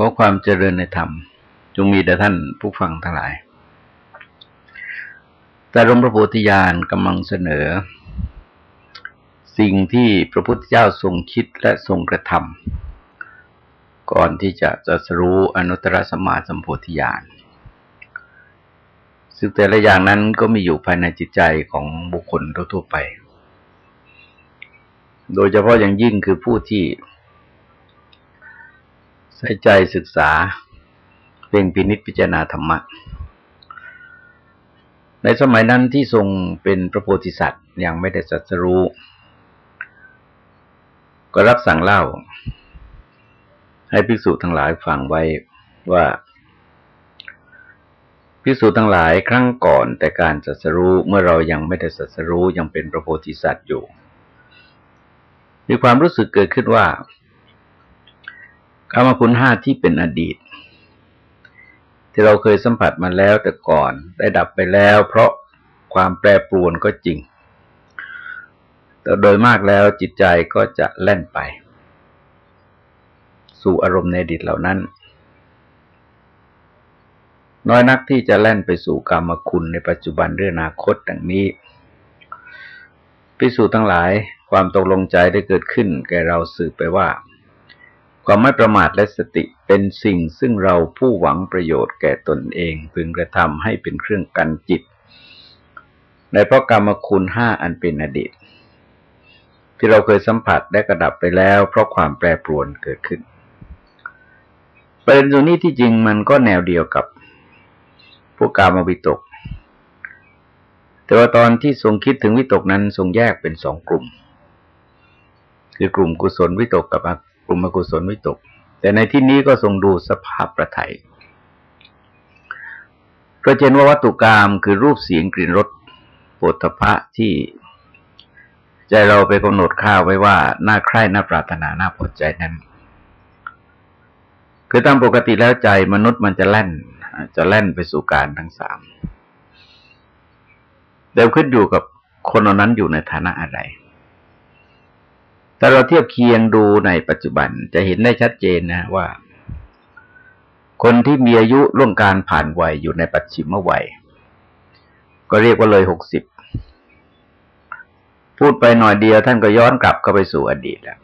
ขอความเจริญในธรรม จงมีแด่ท่านผู้ฟังทั้งหลาย แต่รมพระโพธิญาณกำลังเสนอ สิ่งที่พระพุทธเจ้าทรงคิดและทรงกระทำก่อนที่จะจะสรู้อนุตตรสมมาสัมโพธิญาณซึ่งแต่ละอย่างนั้นก็มีอยู่ภายในจิตใจของบุคคลทั่วไป โดยเฉพาะอย่างยิ่งคือผู้ที่ ใส่ใจศึกษาเพ่งพินิจพิจารณาธรรมะ ในสมัยนั้นที่ทรงเป็นพระโพธิสัตว์ยังไม่ได้สัตรู้ ก็รับสั่งเล่า ให้ภิกษุทั้งหลายฟังไว้ว่าภิกษุทั้งหลายครั้งก่อนแต่การสัตรู้เมื่อเรายังไม่ได้สัตรู้ยังเป็นพระโพธิสัตว์อยู่ มีความรู้สึกเกิดขึ้นว่า กรรมคุณห้าที่เป็นอดีต ที่เราเคยสัมผัสมาแล้วแต่ก่อนได้ดับไปแล้ว เพราะความแปรปรวนก็จริง แต่โดยมากแล้วจิตใจก็จะแล่นไป สู่อารมณ์ในอดีตเหล่านั้น น้อยนักที่จะแล่นไปสู่กรรมคุณในปัจจุบันเรื่องอนาคตดังนี้พิสูจน์ทั้งหลายความตกลงใจได้เกิดขึ้น แก่เราสืบไปว่า ความไม่ประมาทและสติเป็นสิ่งซึ่งเราผู้หวังประโยชน์แก่ตนเอง พึงกระทำให้เป็นเครื่องกันจิต ในเพราะกรรมคุณห้าอันเป็นอดีต ที่เราเคยสัมผัสได้กระดับไปแล้ว เพราะความแปรปรวนเกิดขึ้นประเด็นตรงนี้ที่จริงมันก็แนวเดียวกับพวกกามวิตก แต่ว่าตอนที่ทรงคิดถึงวิตกนั้นทรงแยกเป็นสองกลุ่ม คือกลุ่มกุศลวิตกกับก กลุ่มอกุศลวิตก แต่ในที่นี้ก็ทรงดูสภาพประไทยก็เจนว่าวัตถุกรรมคือรูปเสียงกลิ่นรสปุถะที่ใจเราไปกำหนดข้าวไว้ว่าน่าใคร่น่าปรารถนาน่าพอใจนั้น คือตามปกติแล้วใจมนุษย์มันจะแล่น จะแล่นไปสู่การทั้งสามเดี๋ยวขึ้นอยู่กับคนนั้นอยู่ในฐานะอะไร ถ้าเราเทียบเคียงดูในปัจจุบันจะเห็นได้ชัดเจนนะว่า คนที่มีอายุล่วงการผ่านวัยอยู่ในปัจฉิมวัย ก็เรียกว่าเลยหกสิบพูดไปหน่อยเดียวท่านก็ย้อนกลับเข้าไปสู่อดีตแล้ว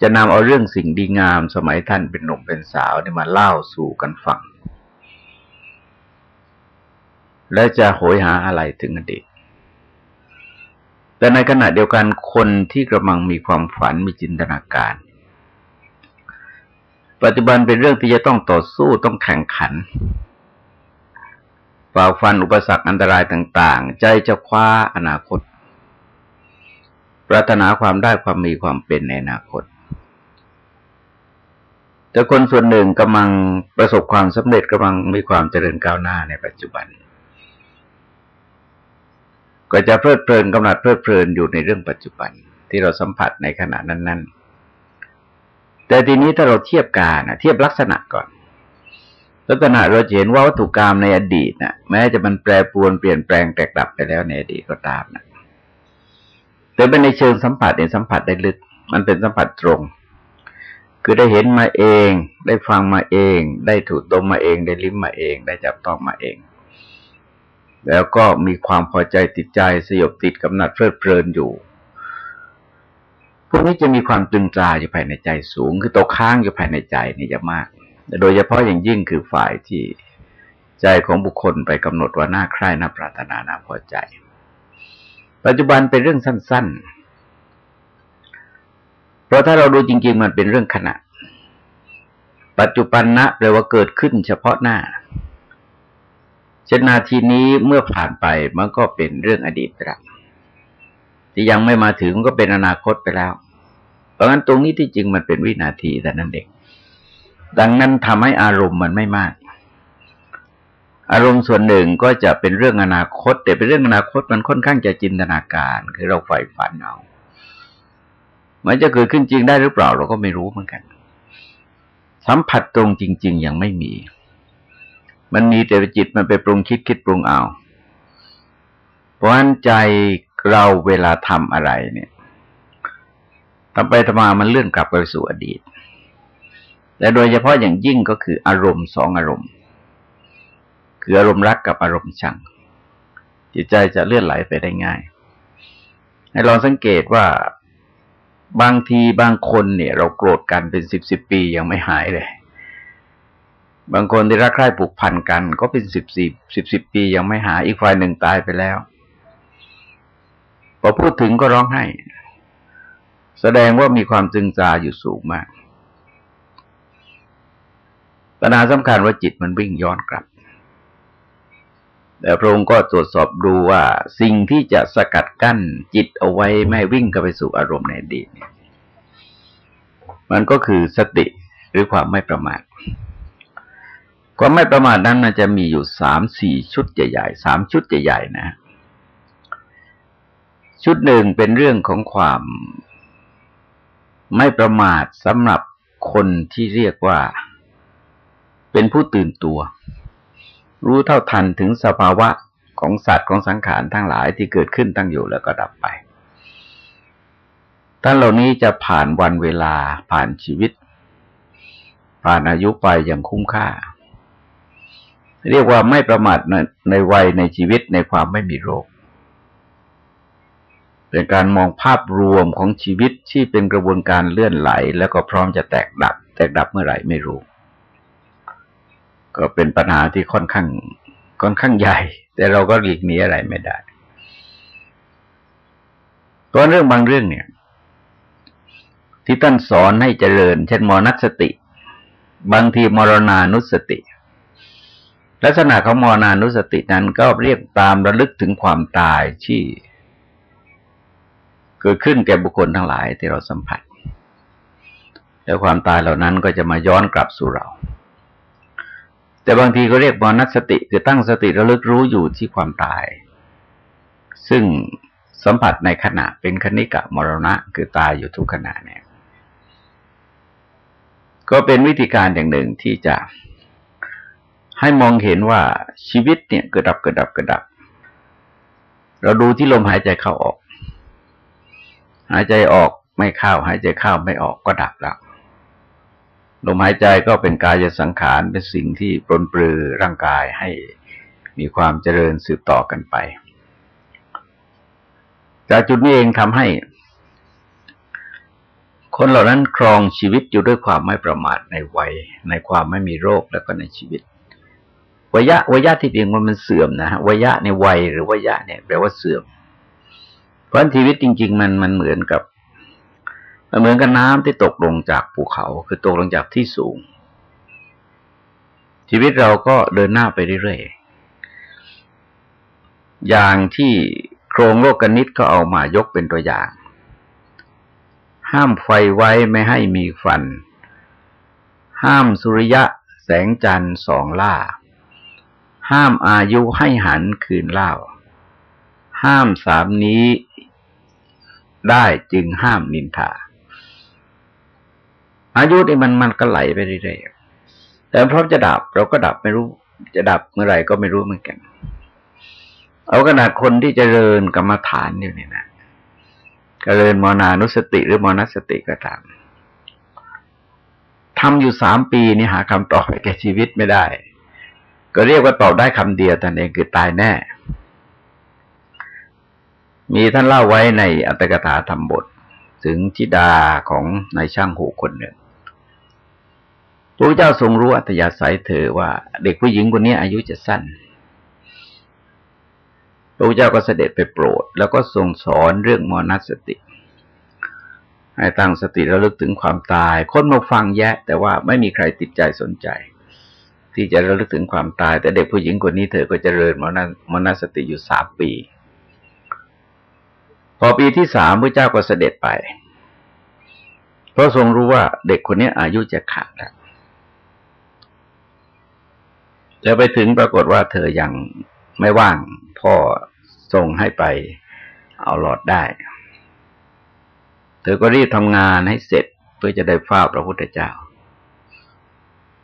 จะนำเอาเรื่องสิ่งดีงามสมัยท่านเป็นหนุ่มเป็นสาวนี่มาเล่าสู่กันฟัง และจะโหยหาอะไรถึงอดีต แต่ในขณะเดียวกันคนที่กำลังมีความฝันมีจินตนาการ ปัจจุบันเป็นเรื่องที่จะต้องต่อสู้ต้องแข่งขันฝ่าฟันอุปสรรคอันตรายต่าง ๆ ใจจะคว้าอนาคต ปรารถนาความได้ความมีความเป็นในอนาคต แต่คนส่วนหนึ่งกำลังประสบความสำเร็จกำลังมีความเจริญก้าวหน้าในปัจจุบัน ก็จะเพลิดเพลินกำหนัดเพลิดเพลินอยู่ในเรื่องปัจจุบันที่เราสัมผัสในขณะนั้น ๆ แต่ทีนี้ถ้าเราเทียบการนะเทียบลักษณะก่อน ลักษณะเราเห็นว่าวัตถุกรรมในอดีตนะแม้จะมันแปรปรวนเปลี่ยนแปลงแตกดับไปแล้วในอดีตก็ตามนะแต่เป็นในเชิงสัมผัสในสัมผัสได้ลึก มันเป็นสัมผัสตรง คือได้เห็นมาเอง ได้ฟังมาเอง ได้ถูกดมมาเอง ได้ลิ้มมาเอง ได้จับต้องมาเอง แล้วก็มีความพอใจติดใจสยบติดกำหนัดเพลิดเพลินอยู่ พวกนี้จะมีความตึงตราอยู่ภายในใจสูง คือตกค้างอยู่ภายในใจนี่จะมาก โดยเฉพาะอย่างยิ่งคือฝ่ายที่ใจของบุคคลไปกำหนดว่าน่าใคร่น่าปรารถนาน่าพอใจ ปัจจุบันเป็นเรื่องสั้น ๆ เพราะถ้าเราดูจริง ๆ มันเป็นเรื่องขณะ ปัจจุบันนะแปลว่าเกิดขึ้นเฉพาะหน้า เช่นนาทีนี้เมื่อผ่านไปมันก็เป็นเรื่องอดีตไปแล้วที่ยังไม่มาถึงก็เป็นอนาคตไปแล้ว เพราะงั้นตรงนี้ที่จริงมันเป็นวินาทีแต่นั้นเองดังนั้นทำให้อารมณ์มันไม่มาก อารมณ์ส่วนหนึ่งก็จะเป็นเรื่องอนาคต แต่เป็นเรื่องอนาคตมันค่อนข้างจะจินตนาการ คือเราใฝ่ฝันเอามันจะเกิดขึ้นจริงได้หรือเปล่า เราก็ไม่รู้เหมือนกัน สัมผัสตรงจริง ๆ ยังไม่มี มันมีแต่จิตมันไปปรุงคิดคิดปรุงเอา เพราะฉะนั้นใจเราเวลาทำอะไรเนี่ยทำไปทำมามันเลื่อนกลับไปสู่อดีต และโดยเฉพาะอย่างยิ่งก็คืออารมณ์สองอารมณ์ คืออารมณ์รักกับอารมณ์ชัง จิตใจจะเลื่อนไหลไปได้ง่าย ให้ลองสังเกตว่าบางทีบางคนเนี่ย เราโกรธกันเป็นสิบสิบปียังไม่หายเลย บางคนที่รักใคร่ผูกพันกัน ก็เป็นสิบสิบสิบสิบปียังไม่หายอีกฝ่ายหนึ่งตายไปแล้วพอพูดถึงก็ร้องไห้ แสดงว่ามีความจึงจาอยู่สูงมากปัญหาสำคัญว่าจิตมันวิ่งย้อนกลับ แต่พระองค์ก็ตรวจสอบดูว่าสิ่งที่จะสกัดกั้นจิตเอาไว้ไม่วิ่งเข้าไปสู่อารมณ์ในอดีตมันก็คือสติหรือความไม่ประมาท ความไม่ประมาทนั้นมันจะมีอยู่สามสี่ชุดใหญ่ๆสามชุดใหญ่ๆนะ ชุดหนึ่งเป็นเรื่องของความไม่ประมาทสำหรับคนที่เรียกว่า เป็นผู้ตื่นตัว รู้เท่าทันถึงสภาวะของสัตว์ของสังขารทั้งหลายที่เกิดขึ้นตั้งอยู่แล้วก็ดับไปท่านเหล่านี้จะผ่านวันเวลาผ่านชีวิต ผ่านอายุไปอย่างคุ้มค่า เรียกว่าไม่ประมาทในในวัยในชีวิตในความไม่มีโรค เป็นการมองภาพรวมของชีวิตที่เป็นกระบวนการเลื่อนไหล แล้วก็พร้อมจะแตกดับ แตกดับเมื่อไหร่ไม่รู้ ก็เป็นปัญหาที่ค่อนข้างค่อนข้างใหญ่ แต่เราก็หลีกหนีอะไรไม่ได้ตอนเรื่องบางเรื่องเนี่ย ที่ท่านสอนให้เจริญ เช่นมรณสติ บางทีมรณานุสติ ลักษณะของมรณานุสตินั้นก็เรียกตามระลึกถึงความตายที่ เกิดขึ้นแก่บุคคลทั้งหลายที่เราสัมผัส แล้วความตายเหล่านั้นก็จะมาย้อนกลับสู่เรา แต่บางทีก็เรียกมรณสติคือตั้งสติระลึกรู้อยู่ที่ความตาย ซึ่งสัมผัสในขณะเป็นคณิกะมรณะ คือตายอยู่ทุกขณะเนี่ย ก็เป็นวิธีการอย่างหนึ่งที่จะ ให้มองเห็นว่าชีวิตเนี่ยเกิดดับเกิดดับเกิดดับ เราดูที่ลมหายใจเข้าออก หายใจออกไม่เข้าหายใจเข้าไม่ออกก็ดับแล้วลมหายใจก็เป็นกายสังขารเป็นสิ่งที่ปรนปรือร่างกายให้มีความเจริญสืบต่อกันไป จากจุดนี้เองทำให้ คนเหล่านั้นครองชีวิตอยู่ด้วยความไม่ประมาทในวัย ในความไม่มีโรคแล้วก็ในชีวิต วยะวยะที่เพียงว่ามันเสื่อมนะฮะวยะในวัยหรือวยะเนี่ยแปลว่าเสื่อม เพราะชีวิตจริง ๆ มันมันเหมือนกับ มันเหมือนกับน้ำที่ตกลงจากภูเขา คือตกลงจากที่สูง ชีวิตเราก็เดินหน้าไปเรื่อยๆอย่างที่โครงโลกกนิตก็เอามายกเป็นตัวอย่าง ห้ามไฟไว้ไม่ให้มีฟัน ห้ามสุริยะแสงจันทร์สองล่า ห้ามอายุให้หันคืนเล่า ห้ามสามนี้ได้จึงห้ามนินทา อายุนี่มันมันก็ไหลไปเรื่อยๆ แต่พร้อมจะดับเราก็ดับไม่รู้ จะดับเมื่อไหร่ก็ไม่รู้เหมือนกัน เอาขนาดคนที่จเจริญกรรมฐานอยู่เนี่ยนะเจริญมรณานุสติหรือมรณสติก็ตามทำอยู่สามปีนี่หาคำตอบแก่ชีวิตไม่ได้ ก็เรียกว่าตอบได้คำเดียวแต่เองคือตายแน่ มีท่านเล่าไว้ในอัตถกถาธรรมบท ถึงธิดาของนายช่างหูคนหนึ่งพระเจ้าทรงรู้อัตยาศัยเธอว่า เด็กผู้หญิงคนนี้อายุจะสั้นพระเจ้าก็เสด็จไปโปรด แล้วก็ทรงสอนเรื่องมรณสติให้ตั้งสติระลึกถึงความตาย คนมาฟังแยะ แต่ว่าไม่มีใครติดใจสนใจ ที่จะระลึกถึงความตาย แต่เด็กผู้หญิงคนนี้เธอก็จเจริญมรณมรณสติอยู่สามปี พอปีที่สามพระเจ้าก็เสด็จไป เพราะทรงรู้ว่าเด็กคนนี้อายุจะขาดแล้วแล้วไปถึงปรากฏว่าเธอยังไม่ว่าง พ่อส่งให้ไปเอาหลอดได้ เธอก็รีบทำงานให้เสร็จเพื่อจะได้เฝ้าพระพุทธเจ้า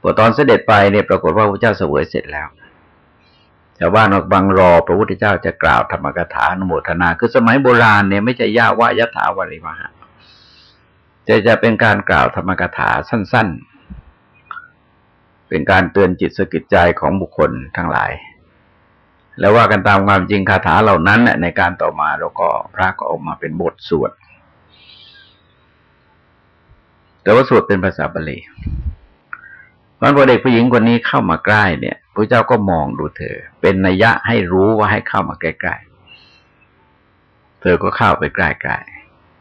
พอตอนเสด็จไปเนี่ยปรากฏว่าพระเจ้าเสวยเสร็จแล้วชาวบ้านออกบังรอพระพุทธเจ้าจะกล่าวธรรมกถานุโมทนา คือสมัยโบราณเนี่ยไม่ใช่ย่าว่ายถาวริมหาจะจะเป็นการกล่าวธรรมกถาสั้น ๆ เป็นการเตือนจิตสกิจใจของบุคคลทั้งหลาย แล้วว่ากันตามความจริงคาถาเหล่านั้นในการต่อมาเราก็พระก็ออกมาเป็นบทสวด แต่ว่าสวดเป็นภาษาบาลี วันพอเด็กผู้หญิงคนนี้เข้ามาใกล้เนี่ยพระเจ้าก็มองดูเธอ เป็นนัยยะให้รู้ว่าให้เข้ามาใกล้ๆเธอก็เข้าไปใกล้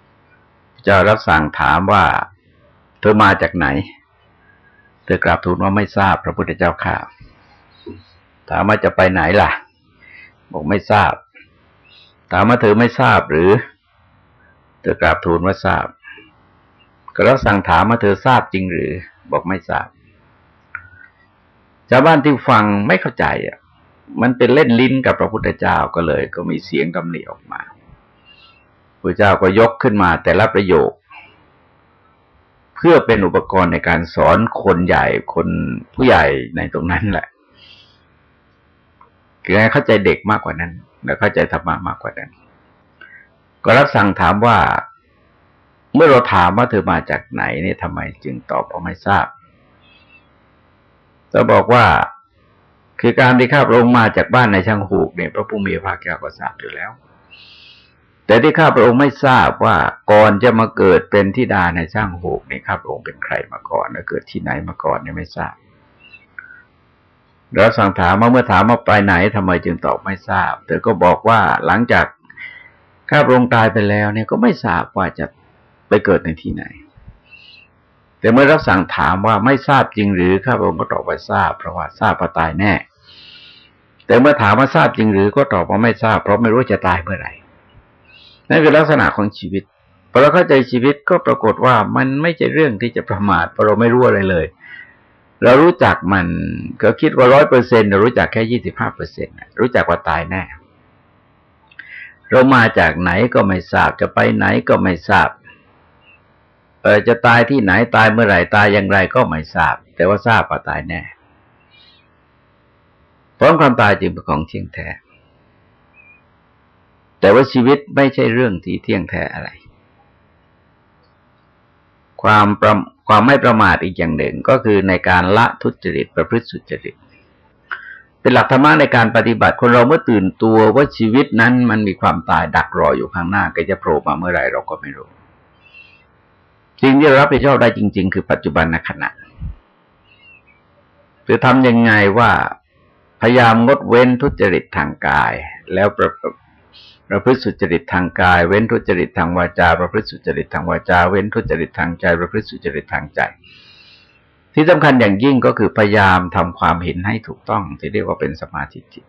ๆเจ้ารับสั่งถามว่า เธอมาจากไหน เธอกราบทูลว่าไม่ทราบพระพุทธเจ้าข้าถามว่าจะไปไหนล่ะ บอกไม่ทราบ ถามว่าเธอไม่ทราบหรือ เธอกราบทูลว่าทราบ ก็รับสั่งถามว่าเธอทราบจริงหรือ บอกไม่ทราบ ชาวบ้านที่ฟังไม่เข้าใจอะ มันเป็นเล่นลิ้นกับพระพุทธเจ้าก็เลย ก็มีเสียงกำหนิออกมาพระเจ้าก็ยกขึ้นมาแต่ละประโยค เพื่อเป็นอุปกรณ์ในการสอนคนใหญ่คนผู้ใหญ่ในตรงนั้นแหละคือให้เข้าใจเด็กมากกว่านั้น แล้วเข้าใจธรรมะมากกว่านั้น ก็รับสั่งถามว่า เมื่อเราถามว่าเธอมาจากไหนเนี่ยทำไมจึงตอบว่าไม่ทราบ จะบอกว่าคือการที่ข้าพระองค์มาจากบ้านในช่างหูกเนี่ยพระผู้มีพระภาคเจ้าก็ทราบอยู่แล้ว แต่ที่ข้าพระองค์ไม่ทราบว่าก่อนจะมาเกิดเป็นทิดาในช่างหูกนี่ข้าพระองค์เป็นใครมาก่อนและเกิดที่ไหนมาก่อนเนี่ยไม่ทราบเราสั่งถามมาเมื่อถามมาไปไหนทำไมจึงตอบไม่ทราบเธอก็บอกว่าหลังจากข้าพระองค์ตายไปแล้วเนี่ยก็ไม่ทราบว่าจะไปเกิดในที่ไหน แต่เมื่อรับสั่งถามว่าไม่ทราบจริงหรือข้าพระองค์ก็ตอบว่าทราบ เพราะว่าทราบว่าตายแน่ แต่เมื่อถามว่าทราบจริงหรือก็ตอบว่าไม่ทราบ เพราะไม่รู้จะตายเมื่อไหร่นั่นคือลักษณะของชีวิตพอเราเข้าใจชีวิตก็ปรากฏว่ามันไม่ใช่เรื่องที่จะประมาทเพราะเราไม่รู้อะไรเลย เรารู้จักมันก็คิดว่าร้อยเปอร์เซ็นเรารู้จักแค่ยี่สิบห้าเปอร์เซ็นรู้จักว่าตายแน่เรามาจากไหนก็ไม่ทราบจะไปไหนก็ไม่ทราบ เออจะตายที่ไหนตายเมื่อไหร่ตายอย่างไรก็ไม่ทราบ แต่ว่าทราบว่าตายแน่เพราะความตายจึงเป็นของเที่ยงแท้แต่ว่าชีวิตไม่ใช่เรื่องที่เที่ยงแท้อะไร ความประความไม่ประมาทอีกอย่างหนึ่งก็คือในการละทุจริตประพฤติสุจริต เป็นหลักธรรมะในการปฏิบัติคนเราเมื่อตื่นตัวว่าชีวิตนั้นมันมีความตายดักรออยู่ข้างหน้าก็จะโผล่มาเมื่อไหร่เราก็ไม่รู้ สิ่งที่เรารับผิดชอบได้จริง ๆ คือปัจจุบันขณะคือทำยังไงว่าพยายามงดเว้นทุจริตทางกาย แล้วประประพฤติสุจริตทางกาย เว้นทุจริตทางวาจา ประพฤติสุจริตทางวาจา เว้นทุจริตทางใจ ประพฤติสุจริตทางใจ ที่สำคัญอย่างยิ่งก็คือพยายามทำความเห็นให้ถูกต้อง ที่เรียกว่าเป็นสมาธิจิต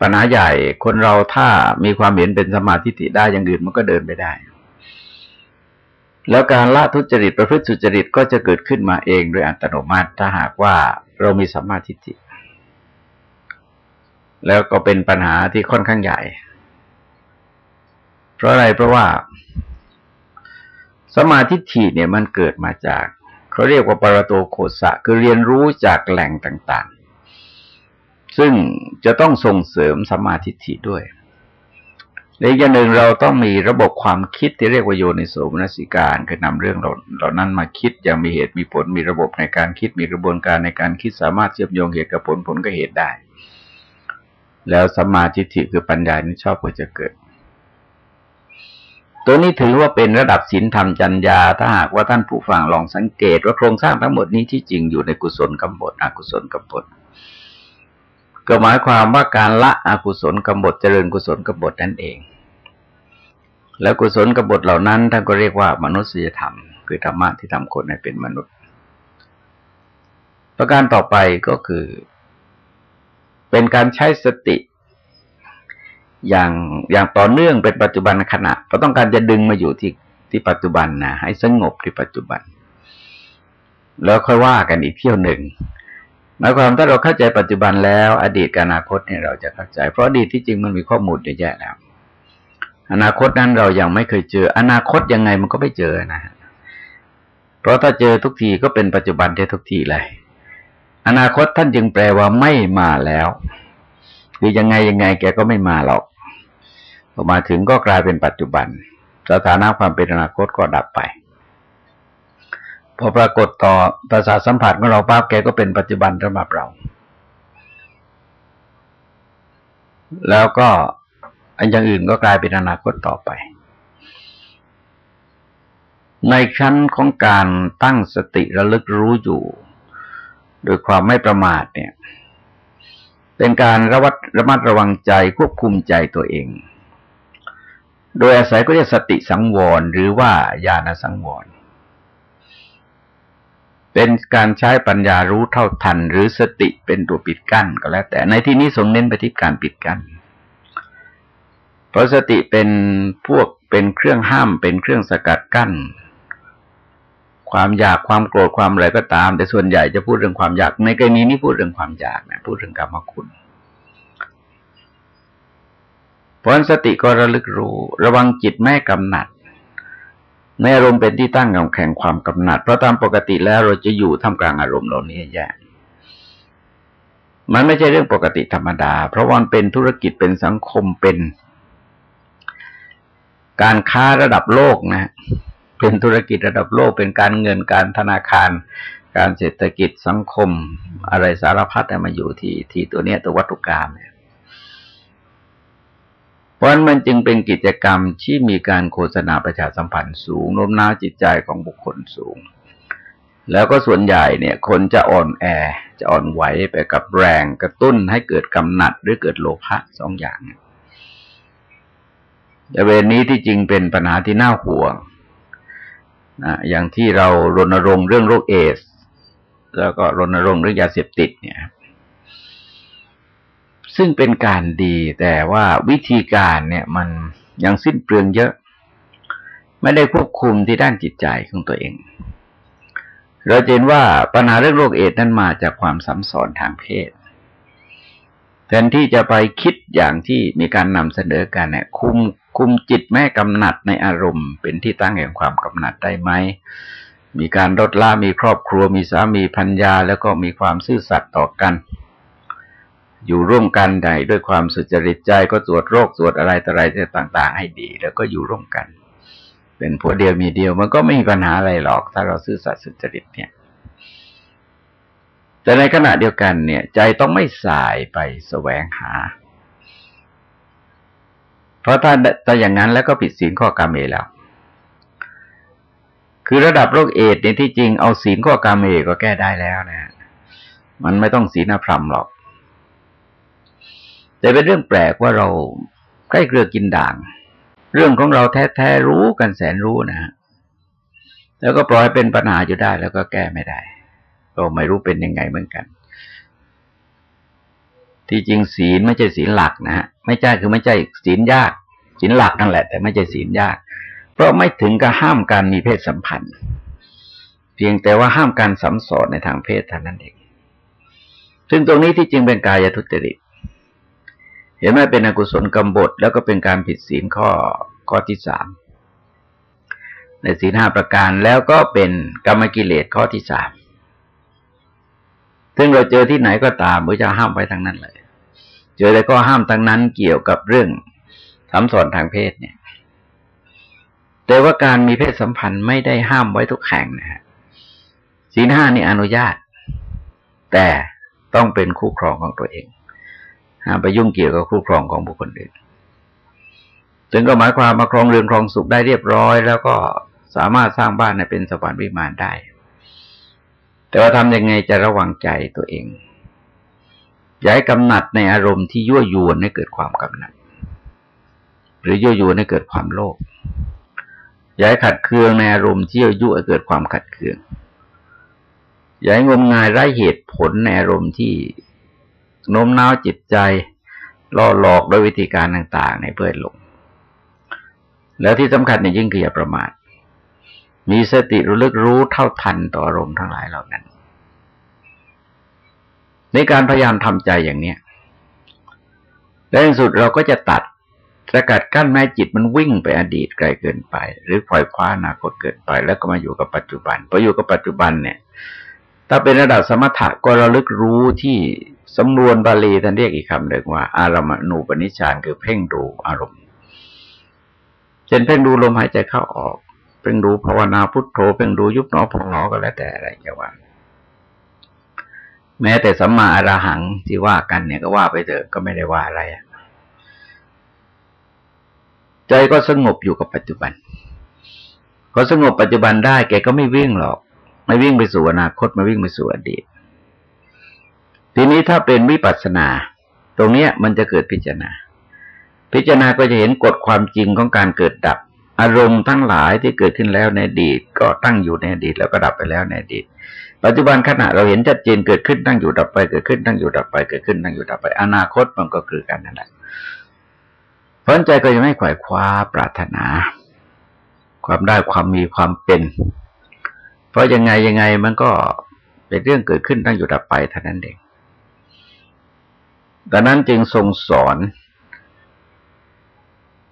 ปัญหาใหญ่คนเราถ้ามีความเห็นเป็นสมาธิิได้อย่างอื่นมันก็เดินไปได้ แล้วการละทุจริตประพฤติสุจริตก็จะเกิดขึ้นมาเองโดยอัตโนมัติถ้าหากว่าเรามีสัมมาทิฏฐิแล้วก็เป็นปัญหาที่ค่อนข้างใหญ่ เพราะอะไรเพราะว่าสมาธิฐิเนี่ยมันเกิดมาจากเขาเรียกว่าปรโตโคสะคือเรียนรู้จากแหล่งต่าง ๆ ซึ่งจะต้องส่งเสริมสมาธิฐิด้วย ในอย่างหนึ่งเราต้องมีระบบความคิดที่เรียกว่าโยนิโสมนสิการคือนำเรื่องเหล่านั้นมาคิดอย่างมีเหตุมีผลมีระบบในการคิดมีกระบวนการในการคิดสามารถเชื่อมโยงเหตุกับผลผลกับเหตุได้ แล้วสมาธิิคือปัญญานี่ชอบก็จะเกิด ตัวนี้ถือว่าเป็นระดับศีลธรรมจัญญา ถ้าหากว่าท่านผู้ฟังลองสังเกตว่าโครงสร้างทั้งหมดนี้ที่จริงอยู่ในกุศลกำบดอกุศลกำบด ก็หมายความว่าการละอกุศลกบฏเจริญกุศลกบฏนั่นเอง แล้วกุศลกบฏเหล่านั้นท่านก็เรียกว่ามนุษยธรรม คือธรรมะที่ทำคนให้เป็นมนุษย์ ประการต่อไปก็คือ เป็นการใช้สติ อย่างอย่างต่อเนื่องเป็นปัจจุบันขณะ ก็ต้องการจะดึงมาอยู่ที่ที่ปัจจุบันนะให้สงบที่ปัจจุบัน แล้วค่อยว่ากันอีกเที่ยวหนึ่ง หมายความถ้าเราเข้าใจปัจจุบันแล้ว อดีตกับอนาคตเนี่ยเราจะเข้าใจ เพราะอดีตที่จริงมันมีข้อมูลเยอะแยะแล้ว อนาคตนั้นเรายังไม่เคยเจอ อนาคตยังไงมันก็ไม่เจอนะเพราะถ้าเจอทุกทีก็เป็นปัจจุบันได้ทุกทีเลย อนาคตท่านจึงแปลว่าไม่มาแล้วคือยังไงยังไงแกก็ไม่มาหรอกพอมาถึงก็กลายเป็นปัจจุบัน สถานะความเป็นอนาคตก็ดับไป พอปรากฏต่อประสาทสัมผัสของเราปั๊บแกก็เป็นปัจจุบันสำหรับเรา แล้วก็อันอย่างอื่นก็กลายเป็นอนาคตต่อไป ในชั้นของการตั้งสติระลึกรู้อยู่ โดยความไม่ประมาทเนี่ย เป็นการระวัดระมัดระวังใจควบคุมใจตัวเอง โดยอาศัยก็เรียกสติสังวรหรือว่าญาณสังวร เป็นการใช้ปัญญารู้เท่าทัน หรือสติเป็นตัวปิดกั้นก็แล้ว แต่ในที่นี้ทรงเน้นไปที่การปิดกั้นเพราะสติเป็นพวกเป็นเครื่องห้ามเป็นเครื่องสกัดกั้น ความอยากความโกรธความอะไรก็ตาม แต่ส่วนใหญ่จะพูดเรื่องความอยาก ในกรณีนี้พูดเรื่องความอยากนะพูดเรื่องกรรมคุณเพราะสติก็ระลึกรู้ ระวังจิตแม่กำหนัด ในอารมณ์เป็นที่ตั้งของแข่งความกำหนัด เพราะตามปกติแล้วเราจะอยู่ท่ามกลางอารมณ์เหล่านี้แย่มันไม่ใช่เรื่องปกติธรรมดา เพราะวันเป็นธุรกิจเป็นสังคมเป็น การค้าระดับโลกนะเป็นธุรกิจระดับโลก เป็นการเงินการธนาคาร การเศรษฐกิจสังคม อะไรสารพัดมาอยู่ที่ที่ตัวเนี้ยตัววัตถุกรรมเนี่ย เพราะมันจึงเป็นกิจกรรมที่มีการโฆษณาประชาสัมพันธ์สูงโน้มน้าวจิตใจของบุคคลสูง แล้วก็ส่วนใหญ่เนี่ย คนจะอ่อนแอจะอ่อนไหวไปกับแรงกระตุ้นให้เกิดกำหนัดหรือเกิดโลภะสองอย่างแต่เวรนี้ที่จริงเป็นปัญหาที่น่าห่วงนะอย่างที่เรารณรงค์เรื่องโรคเอส แล้วก็รณรงค์เรื่องยาเสพติดเนี่ย ซึ่งเป็นการดีแต่ว่าวิธีการเนี่ยมันยังสิ้นเปลืองเยอะ ไม่ได้ควบคุมที่ด้านจิตใจของตัวเอง เราเห็นว่าปัญหาเรื่องโรคเอดนั้นมาจากความสัมสอนทางเพศแทนที่จะไปคิดอย่างที่มีการนำเสนอกันเนี่ยคุมคุมจิตแม่กำหนัดในอารมณ์ เป็นที่ตั้งแห่งความกำหนัดได้ไหมมีการลดละมีครอบครัวมีสามีพัญญาแล้วก็มีความซื่อสัตย์ต่อกัน อยู่ร่วมกันใดด้วยความสุจริตใจก็ตรวจโรคตรวจอะไรต่ออะไรต่าง ๆ ให้ดี แล้วก็อยู่ร่วมกัน เป็นผัวเดียวมีเดียวมันก็ไม่มีปัญหาอะไรหรอก ถ้าเราซื่อสัตย์สุจริตเนี่ย แต่ในขณะเดียวกันเนี่ย ใจต้องไม่สายไปแสวงหา เพราะถ้าถ้าอย่างนั้นแล้วก็ผิดศีลข้อกาเมแล้ว คือระดับโรคเอดเนี่ยที่จริงเอาศีลข้อกาเมก็แก้ได้แล้วนะมันไม่ต้องศีลอภรรมหรอก แต่เป็นเรื่องแปลกว่าเราใกล้เกลือกินด่าง เรื่องของเราแท้ๆรู้กันแสนรู้นะฮะแล้วก็ปล่อยเป็นปัญหาอยู่ได้ แล้วก็แก้ไม่ได้ก็ไม่รู้เป็นยังไงเหมือนกัน ที่จริงศีลไม่ใช่ศีลหลักนะฮะไม่ใช่คือไม่ใช่ศีลยากศีลหลักนั่นแหละ แต่ไม่ใช่ศีลยาก เพราะไม่ถึงกับห้ามการมีเพศสัมพันธ์ เพียงแต่ว่าห้ามการสัมสอนในทางเพศเท่านั้นเองซึ่งตรงนี้ที่จริงเป็นกายทุจริต เห็นไหมเป็นอกุศลกรรมบท แล้วก็เป็นการผิดศีลข้อข้อที่สามในศีลห้าประการแล้วก็เป็นกรรมกิเลสข้อที่สามซึ่งเราเจอที่ไหนก็ตามพระเจ้าห้ามไว้ทั้งนั้นเลย เจอแล้วก็ห้ามทั้งนั้นเกี่ยวกับเรื่องสำสอนทางเพศเนี่ย แต่ว่าการมีเพศสัมพันธ์ไม่ได้ห้ามไว้ทุกแห่งนะฮะศีลห้านี่อนุญาต แต่ต้องเป็นคู่ครองของตัวเอง ไปยุ่งเกี่ยวกับคู่ครองของบุคคลอื่นจึงก็หมายความมาครองเรือนครองสุขได้เรียบร้อย แล้วก็สามารถสร้างบ้านในเป็นสวรรค์วิมานได้ แต่ว่าทำยังไงจะระวังใจตัวเองย่าให้กำหนัดในอารมณ์ที่ยั่วยวนให้เกิดความกำหนัด หรือยั่วยวนให้เกิดความโลภย่าให้ขัดเคืองในอารมณ์ที่ยั่วยุให้เกิดความขัดเคืองย่าให้งมงายไร้เหตุผลในอารมณ์ที่ โน้มน้าวจิตใจล่อหลอกโดยวิธีการต่างๆ ในเพื่อหลง แล้วที่สำคัญเนี่ยยิ่งคืออย่าประมาท มีสติระลึกรู้เท่าทันต่ออารมณ์ทั้งหลายเหล่านั้น ในการพยายามทำใจอย่างเนี้ยและในสุดเราก็จะตัดสกัดกั้นแม่จิตมันวิ่งไปอดีตไกลเกินไป หรือปล่อยคว้าอนาคตเกินไป แล้วก็มาอยู่กับปัจจุบันพออยู่กับปัจจุบันเนี่ย ถ้าเป็นระดับสมถะก็ระลึกรู้ที่ สำนวนบาลีท่านเรียกอีกคำหนึ่งว่า อารมณูปนิชานคือเพ่งดูอารมณ์ เช่นเพ่งดูลมหายใจเข้าออก เพ่งดูภาวนาพุทโธ เพ่งดูยุบหนอพองหนอก็แล้วแต่อะไรจะว่า แม้แต่สัมมาอรหังที่ว่ากันเนี่ยก็ว่าไปเถอะก็ไม่ได้ว่าอะไร ใจก็สงบอยู่กับปัจจุบันพอสงบปัจจุบันได้แกก็ไม่วิ่งหรอก ไม่วิ่งไปสู่อนาคตไม่วิ่งไปสู่อดีต ทีนี้ถ้าเป็นวิปัสสนา ตรงเนี้ยมันจะเกิดพิจารณา พิจารณาก็จะเห็นกฎความจริงของการเกิดดับ อารมณ์ทั้งหลายที่เกิดขึ้นแล้วในอดีต ก็ตั้งอยู่ในอดีตแล้วก็ดับไปแล้วในอดีต ปัจจุบันขณะเราเห็นชัดเจนเกิดขึ้นตั้งอยู่ดับไปเกิดขึ้นตั้งอยู่ดับไปเกิดขึ้นตั้งอยู่ดับไป อนาคตมันก็คือกันนั่นแหละเพราะใจก็ยังไม่ขวายคว้าปรารถนา ความได้ความมีความเป็น เพราะยังไงยังไงมันก็เป็นเรื่องเกิดขึ้นตั้งอยู่ดับไปเท่านั้นเอง ดังนั้นจึงทรงสอน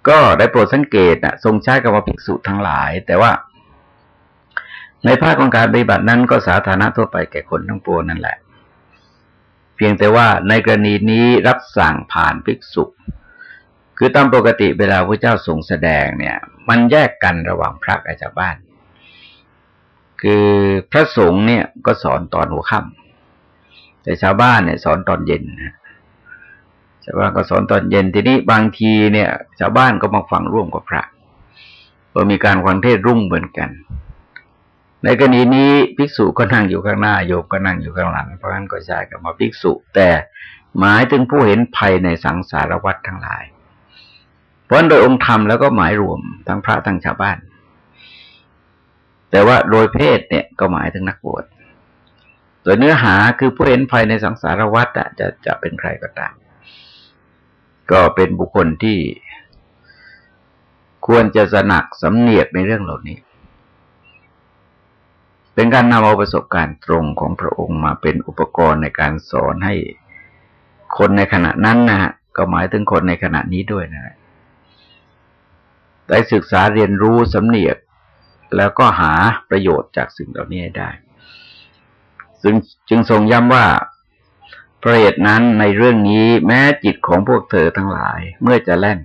ก็ได้โปรดสังเกตนะทรงใช้คำว่าภิกษุทั้งหลาย แต่ว่า ในภาคของการปฏิบัตินั้นก็สาธารณะทั่วไปแก่คนทั้งปวงนั่นแหละ เพียงแต่ว่าในกรณีนี้รับสั่งผ่านภิกษุ คือตามปกติเวลาพระเจ้าทรงแสดงเนี่ย มันแยกกันระหว่างพระกับชาวบ้าน คือพระสงฆ์เนี่ยก็สอนตอนหัวค่ำแต่ชาวบ้านเนี่ยสอนตอนเย็นนะ ชาวบ้านก็สอนตอนเย็นทีนี้บางทีเนี่ยชาวบ้านก็มาฟังร่วมกับพระก็มีการฟังเทศรุ่งเหมือนกัน ในกรณีนี้ภิกษุก็นั่งอยู่ข้างหน้าโยมก็นั่งอยู่ข้างหลังเพราะงั้นก็ใช้กับมาภิกษุ แต่หมายถึงผู้เห็นภัยในสังสารวัฏทั้งหลาย เพราะโดยองค์ธรรมแล้วก็หมายรวมทั้งพระทั้งชาวบ้าน แต่ว่าโดยเพศเนี่ยก็หมายถึงนักบวชโดยเนื้อหาคือผู้เห็นภัยในสังสารวัฏจะจะเป็นใครก็ตาม ก็เป็นบุคคลที่ควรจะสนักสำเนียกในเรื่องเหล่านี้ เป็นการนำเอาประสบการณ์ตรงของพระองค์มาเป็นอุปกรณ์ในการสอนให้คนในขณะนั้นนะฮะก็หมายถึงคนในขณะนี้ด้วยนะ ได้ศึกษาเรียนรู้สำเนียก แล้วก็หาประโยชน์จากสิ่งเหล่านี้ได้ ซึ่งจึงทรงย้ำว่า ประเหตุนั้นในเรื่องนี้แม้จิตของพวกเธอทั้งหลาย เมื่อจะเล่น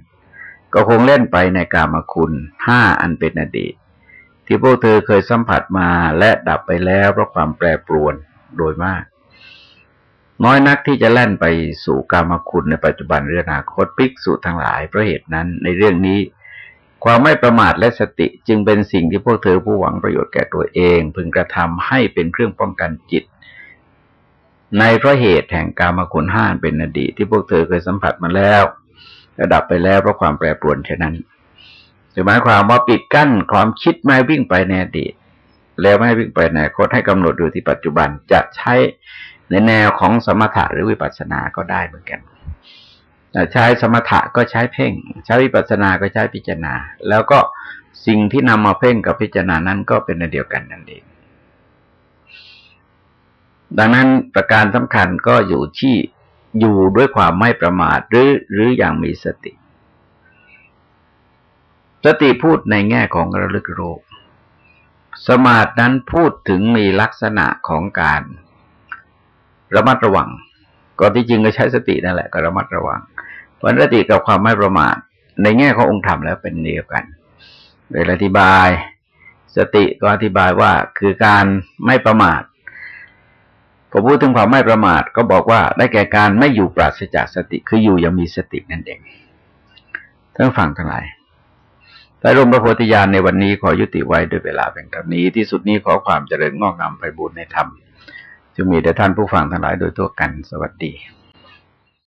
ก็คงเล่นไปในกามคุณห้าอันเป็นอดีต ที่พวกเธอเคยสัมผัสมาและดับไปแล้วเพราะความแปรปรวนโดยมาก น้อยนักที่จะแล่นไปสู่กามคุณในปัจจุบันหรืออนาคตปิกสุทั้งหลายเพราะเหตุนั้นในเรื่องนี้ความไม่ประมาทและสติจึงเป็นสิ่งที่พวกเธอผู้หวังประโยชน์แก่ตัวเอง พึงกระทำให้เป็นเครื่องป้องกันจิต ในเพราะเหตุแห่งการมาคุณห้านเป็นอดีตที่พวกเธอเคยสัมผัสมาแล้ว ระดับไปแล้วเพราะความแปรปรวนเช่นนั้นหมายความว่าปิดกั้นความคิดไม่วิ่งไปในอดีต แล้วไม่วิ่งไปในอนาคตให้กำหนดอยู่ที่ปัจจุบันจะใช้ในแนวของสมถะหรือวิปัสสนาก็ได้เหมือนกันใช้สมถะก็ใช้เพ่ง ใช้วิปัสสนาก็ใช้พิจารณา แล้วก็สิ่งที่นำมาเพ่งกับพิจารณานั้นก็เป็นในเดียวกันนั่นเอง ดังนั้นประการสำคัญก็อยู่ที่อยู่ด้วยความไม่ประมาทหรือหรืออย่างมีสติ สติพูดในแง่ของระลึกรู้สมาธินั้นพูดถึงมีลักษณะของการระมัดระวัง ก็ที่จริงก็ใช้สตินั่นแหละก็ระมัดระวังผลสติกับความไม่ประมาท ในแง่ขององค์ธรรมแล้วเป็นเดียวกันโดยอธิบาย สติก็อธิบายว่าคือการไม่ประมาท พอพูดถึงความไม่ประมาทก็บอกว่าได้แก่การไม่อยู่ปราศจากสติคืออยู่ยังมีสตินั่นเองท่านฟังทั้งหลายใต้รมพระโพธิญาณในวันนี้ขอยุติไว้ด้วยเวลาเป็นเท่านี้ที่สุดนี้ขอความเจริญงอกงามไปบุญในธรรมจงมีแต่ท่านผู้ฟังทั้งหลายโดยทั่วกันสวัสดี